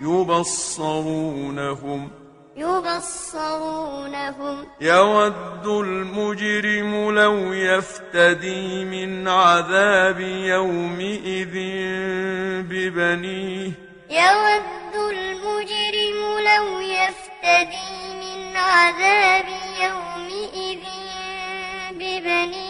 يبصرونهم يبصرونهم. يود المجرم لو يفتدي من عذاب يومئذ ببنيه. يود المجرم لو يفتدي من عذاب يومئذ ببنيه.